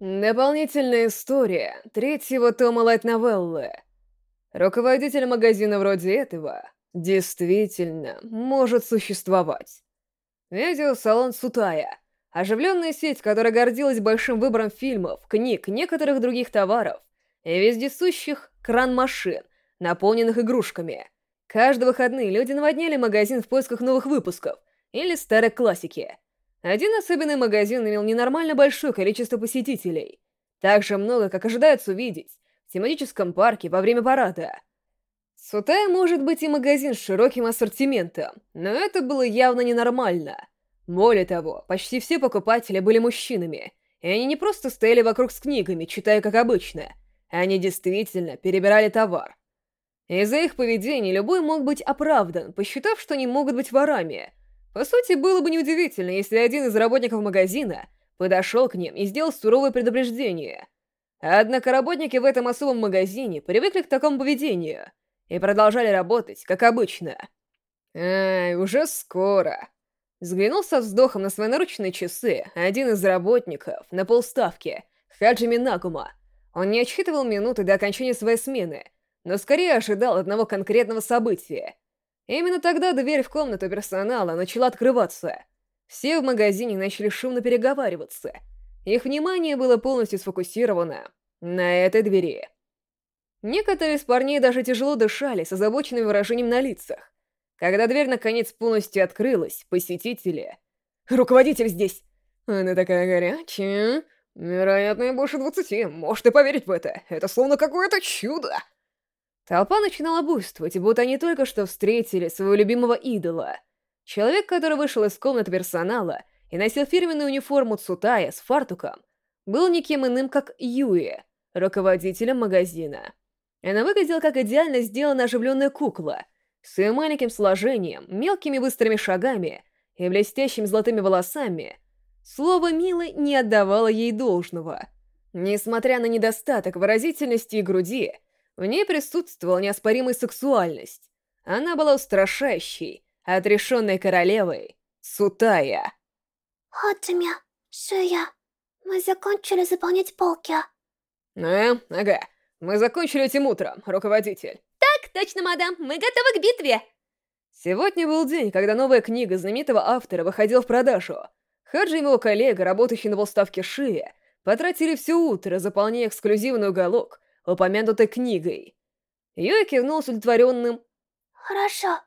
Дополнительная история третьего тома лайт-новеллы. Руководитель магазина вроде этого действительно может существовать. Видеосалон Сутая. Оживленная сеть, которая гордилась большим выбором фильмов, книг, некоторых других товаров и вездесущих кран-машин, наполненных игрушками. Каждые выходные люди наводняли магазин в поисках новых выпусков или старой классики. Один особенный магазин имел ненормально большое количество посетителей. Так же много, как ожидается увидеть в тематическом парке во время парада. Сутая может быть и магазин с широким ассортиментом, но это было явно ненормально. Более того, почти все покупатели были мужчинами, и они не просто стояли вокруг с книгами, читая как обычно, они действительно перебирали товар. Из-за их поведения любой мог быть оправдан, посчитав, что они могут быть ворами. По сути, было бы неудивительно, если один из работников магазина подошел к ним и сделал суровое предупреждение. Однако работники в этом особом магазине привыкли к такому поведению и продолжали работать, как обычно. «Ай, уже скоро!» Взглянул со вздохом на свои наручные часы один из работников на полставки, Хаджими Нагума. Он не отсчитывал минуты до окончания своей смены, но скорее ожидал одного конкретного события. Именно тогда дверь в комнату персонала начала открываться. Все в магазине начали шумно переговариваться. Их внимание было полностью сфокусировано на этой двери. Некоторые из парней даже тяжело дышали с озабоченным выражением на лицах. Когда дверь наконец полностью открылась, посетители... «Руководитель здесь!» «Она такая горячая!» «Вероятно, больше двадцати. Можете поверить в это. Это словно какое-то чудо!» Толпа начинала буйствовать, будто они только что встретили своего любимого идола. Человек, который вышел из комнаты персонала и носил фирменную униформу Цутая с фартуком, был никем иным, как Юи, руководителем магазина. Она выглядела как идеально сделанная оживленная кукла, с ее маленьким сложением, мелкими быстрыми шагами и блестящими золотыми волосами. Слово «милый» не отдавало ей должного. Несмотря на недостаток выразительности и груди, в ней присутствовала неоспоримая сексуальность. Она была устрашающей, отрешенной королевой, Сутая. Хатами, Шия, мы закончили заполнять полки. Э, ага. Мы закончили этим утром, руководитель. Так точно, мадам, мы готовы к битве. Сегодня был день, когда новая книга знаменитого автора выходила в продажу. Хаджи и его коллега, работающий на полставке Шия, потратили все утро, заполняя эксклюзивный уголок упомянутой книгой. Юэ кивнул с удовлетворенным «Хорошо»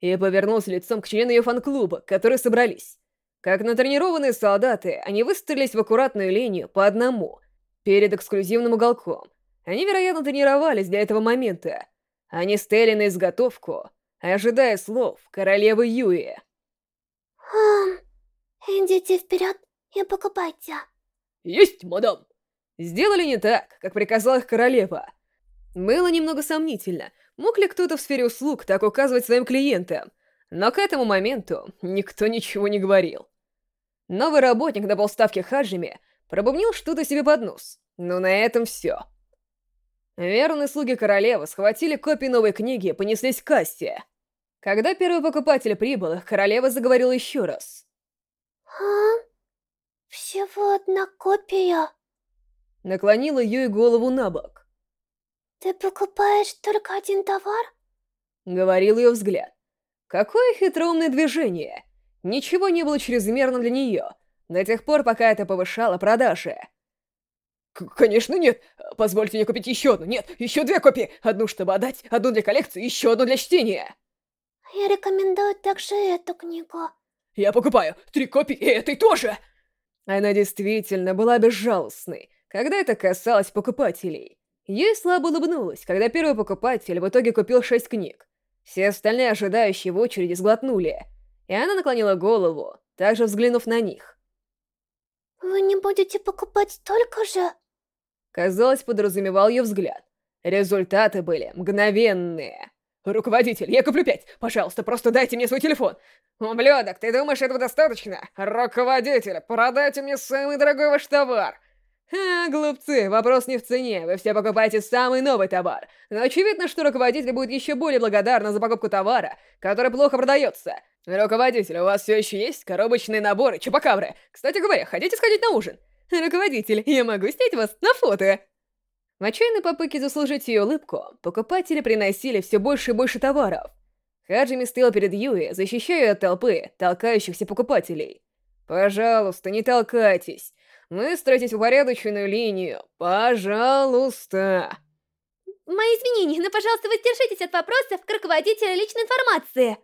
и повернулся лицом к членам ее фан-клуба, которые собрались. Как натренированные солдаты, они выстроились в аккуратную линию по одному, перед эксклюзивным уголком. Они, вероятно, тренировались для этого момента. Они стояли на изготовку, ожидая слов королевы Юи. Хм, идите вперед и покупайте. Есть, мадам. Сделали не так, как приказала их королева. Было немного сомнительно, мог ли кто-то в сфере услуг так указывать своим клиентам, но к этому моменту никто ничего не говорил. Новый работник на полставке Хаджими пробубнил что-то себе под нос, но на этом все. Верные слуги королевы схватили копии новой книги и понеслись к кассе. Когда первый покупатель прибыл, их королева заговорила еще раз. А? Всего одна копия? Наклонила Юй голову на бок. «Ты покупаешь только один товар?» Говорил ее взгляд. Какое хитроумное движение! Ничего не было чрезмерно для нее, до тех пор, пока это повышало продажи. «Конечно нет! Позвольте мне купить еще одну! Нет, еще две копии! Одну, чтобы отдать, одну для коллекции, еще одну для чтения!» «Я рекомендую также эту книгу». «Я покупаю три копии и этой тоже!» Она действительно была безжалостной, когда это касалось покупателей. Ей слабо улыбнулась, когда первый покупатель в итоге купил шесть книг. Все остальные ожидающие в очереди сглотнули, и она наклонила голову, также взглянув на них. «Вы не будете покупать столько же?» Казалось, подразумевал ее взгляд. Результаты были мгновенные. «Руководитель, я куплю пять! Пожалуйста, просто дайте мне свой телефон!» «Ублюдок, ты думаешь, этого достаточно? Руководитель, продайте мне самый дорогой ваш товар! «Ха, глупцы, вопрос не в цене, вы все покупаете самый новый товар. Но очевидно, что руководитель будет еще более благодарна за покупку товара, который плохо продается. Руководитель, у вас все еще есть коробочные наборы, чупакабры? Кстати говоря, хотите сходить на ужин? Руководитель, я могу снять вас на фото?» В отчаянной попытке заслужить ее улыбку, покупатели приносили все больше и больше товаров. Хаджими стоял перед Юи, защищая от толпы, толкающихся покупателей. «Пожалуйста, не толкайтесь. Выстроитесь в упорядоченную линию. Пожалуйста!» Мои извинения, но, пожалуйста, воздержитесь от вопросов к руководителю личной информации.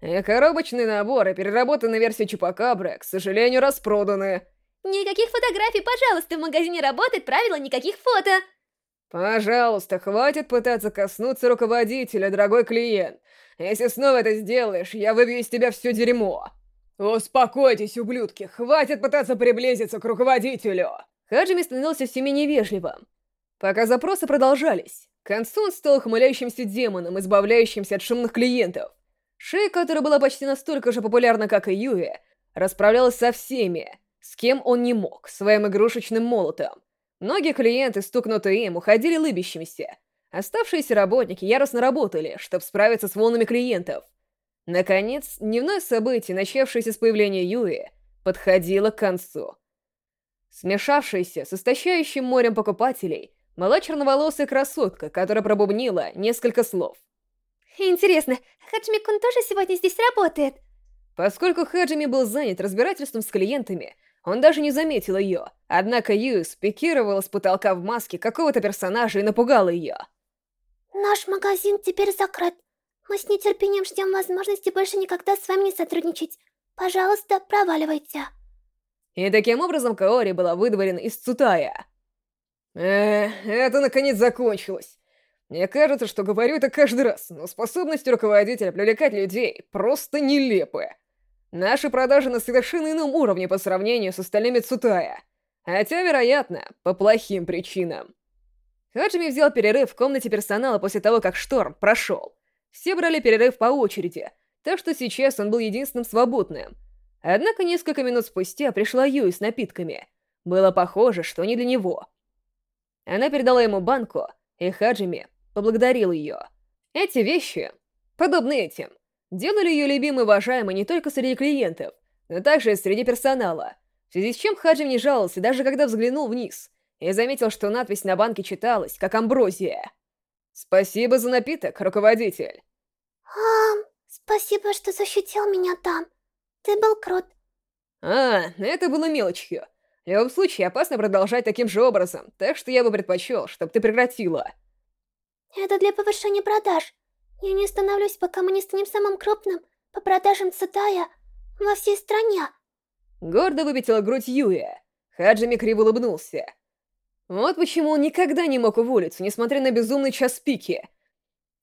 И коробочный набор и переработанная версия Чупакабры, к сожалению, распроданы. Никаких фотографий, пожалуйста, в магазине работает правило никаких фото. Пожалуйста, хватит пытаться коснуться руководителя, дорогой клиент. Если снова это сделаешь, я выбью из тебя все дерьмо. Успокойтесь, ублюдки, хватит пытаться приблизиться к руководителю. Хаджими становился все менее вежливым. Пока запросы продолжались, к концу он стал ухмыляющимся демоном, избавляющимся от шумных клиентов. Шея, которая была почти настолько же популярна, как и Юи, расправлялась со всеми, с кем он не мог, своим игрушечным молотом. Многие клиенты, стукнутые им, уходили лыбящимися. Оставшиеся работники яростно работали, чтобы справиться с волнами клиентов. Наконец, дневное событие, начавшееся с появления Юи, подходило к концу. Смешавшаяся с истощающим морем покупателей, была черноволосая красотка, которая пробубнила несколько слов. Интересно, Хаджими-кун тоже сегодня здесь работает? Поскольку Хаджими был занят разбирательством с клиентами, он даже не заметил ее, однако Ю спикировала с потолка в маске какого-то персонажа и напугала ее. Наш магазин теперь закрыт. Мы с нетерпением ждем возможности больше никогда с вами не сотрудничать. Пожалуйста, проваливайте. И таким образом Каори была выдворена из Цутая. Эх, это наконец закончилось. Мне кажется, что говорю это каждый раз, но способность руководителя привлекать людей просто нелепая. Наши продажи на совершенно ином уровне по сравнению с остальными Цутая. Хотя, вероятно, по плохим причинам. Хаджими взял перерыв в комнате персонала после того, как шторм прошел. Все брали перерыв по очереди, так что сейчас он был единственным свободным. Однако несколько минут спустя пришла Юи с напитками. Было похоже, что не для него. Она передала ему банку, и Хаджими поблагодарил ее. Эти вещи, подобные этим, делали ее любимой и уважаемой не только среди клиентов, но также и среди персонала, в связи с чем Хаджим не жаловался, даже когда взглянул вниз, и заметил, что надпись на банке читалась, как амброзия. «Спасибо за напиток, руководитель». А, спасибо, что защитил меня там. Ты был крут. А, это было мелочью. В любом случае, опасно продолжать таким же образом, так что я бы предпочел, чтобы ты прекратила. Это для повышения продаж. Я не остановлюсь, пока мы не станем самым крупным по продажам Цитая во всей стране. Гордо выпятила грудь Юя. Хаджими криво улыбнулся. Вот почему он никогда не мог уволиться, несмотря на безумный час пики.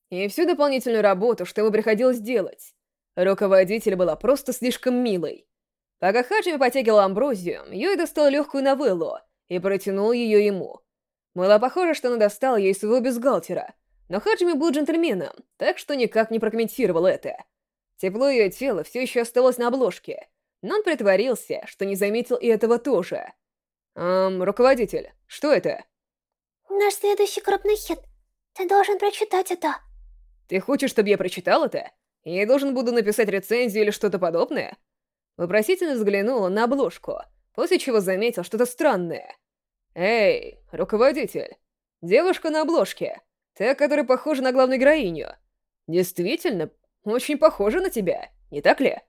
И всю дополнительную работу, что ему приходилось делать. Руководитель была просто слишком милой. Пока Хаджими потягивал амброзию, Юй достал легкую новеллу и протянул ее ему. Было похоже, что она достала ей своего бюстгальтера, но Хаджими был джентльменом, так что никак не прокомментировал это. Тепло ее тела все еще оставалось на обложке, но он притворился, что не заметил и этого тоже. «Эм, руководитель, что это?» «Наш следующий крупный хит. Ты должен прочитать это». «Ты хочешь, чтобы я прочитал это? Я должен буду написать рецензию или что-то подобное?» Вопросительно взглянула на обложку, после чего заметил что-то странное. «Эй, руководитель, девушка на обложке, та, которая похожа на главную героиню. Действительно, очень похожа на тебя, не так ли?»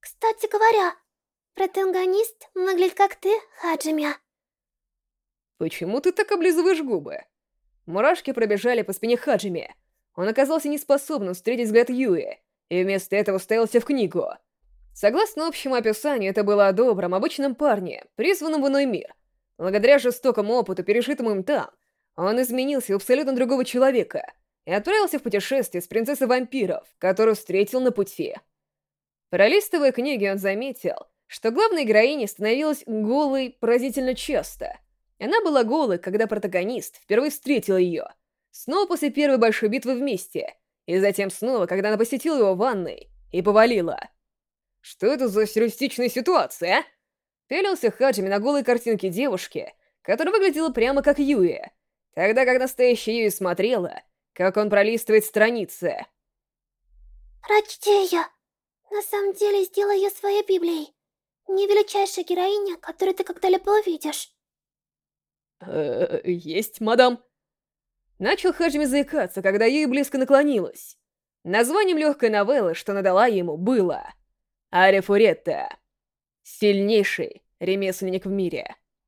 Кстати говоря, протагонист выглядит как ты, Хаджимя. «Почему ты так облизываешь губы?» Мурашки пробежали по спине Хаджими. Он оказался неспособным встретить взгляд Юи, и вместо этого уставился в книгу. Согласно общему описанию, это было о добром, обычном парне, призванном в иной мир. Благодаря жестокому опыту, пережитому им там, он изменился в абсолютно другого человека и отправился в путешествие с принцессой вампиров, которую встретил на пути. Пролистывая книги, он заметил, что главной героиней становилась голой поразительно часто. Она была голой, когда протагонист впервые встретил ее, снова после первой большой битвы вместе — и затем снова, когда она посетила его в ванной и повалила. Что это за сюрреалистичная ситуация, а? Пелился Хаджими на голой картинке девушки, которая выглядела прямо как Юи, тогда как настоящая Юи смотрела, как он пролистывает страницы. «Прочти ее. На самом деле сделай ее своей Библией. Не величайшая героиня, которую ты когда-либо увидишь. Э, есть, мадам. Начал Хаджими заикаться, когда Юи близко наклонилась. Названием легкой новеллы, что надала ему, было «Ари Фуретта. Сильнейший ремесленник в мире».